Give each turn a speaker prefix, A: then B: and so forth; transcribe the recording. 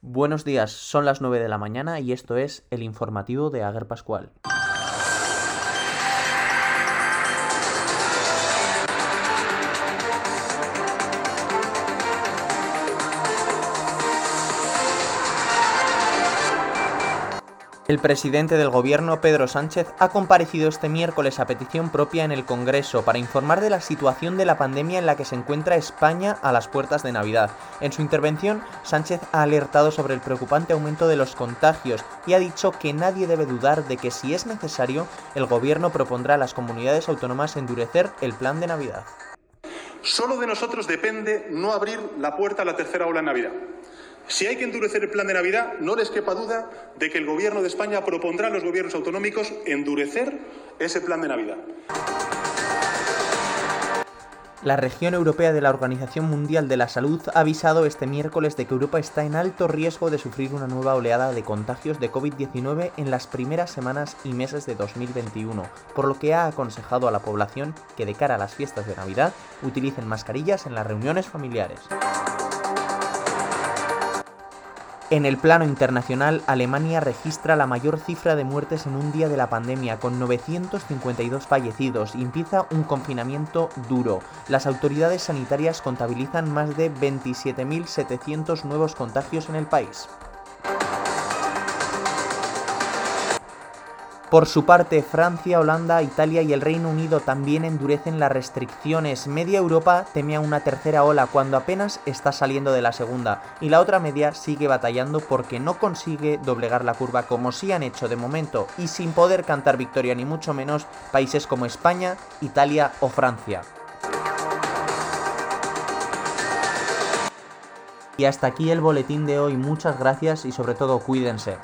A: Buenos días, son las 9 de la mañana y esto es el informativo de Ager Pascual. El presidente del gobierno, Pedro Sánchez, ha comparecido este miércoles a petición propia en el Congreso para informar de la situación de la pandemia en la que se encuentra España a las puertas de Navidad. En su intervención, Sánchez ha alertado sobre el preocupante aumento de los contagios y ha dicho que nadie debe dudar de que si es necesario, el gobierno propondrá a las comunidades autónomas endurecer el plan de Navidad.
B: Solo de nosotros depende no abrir la puerta a la tercera ola en Navidad. Si hay que endurecer el plan de Navidad, no les quepa duda de que el Gobierno de España propondrá a los gobiernos autonómicos endurecer ese plan de Navidad.
A: La región europea de la Organización Mundial de la Salud ha avisado este miércoles de que Europa está en alto riesgo de sufrir una nueva oleada de contagios de COVID-19 en las primeras semanas y meses de 2021, por lo que ha aconsejado a la población que de cara a las fiestas de Navidad utilicen mascarillas en las reuniones familiares. En el plano internacional, Alemania registra la mayor cifra de muertes en un día de la pandemia, con 952 fallecidos, y empieza un confinamiento duro. Las autoridades sanitarias contabilizan más de 27.700 nuevos contagios en el país. Por su parte, Francia, Holanda, Italia y el Reino Unido también endurecen las restricciones. Media Europa teme a una tercera ola cuando apenas está saliendo de la segunda y la otra media sigue batallando porque no consigue doblegar la curva como sí han hecho de momento y sin poder cantar victoria ni mucho menos países como España, Italia o Francia. Y hasta aquí el boletín de hoy, muchas gracias y sobre todo cuídense.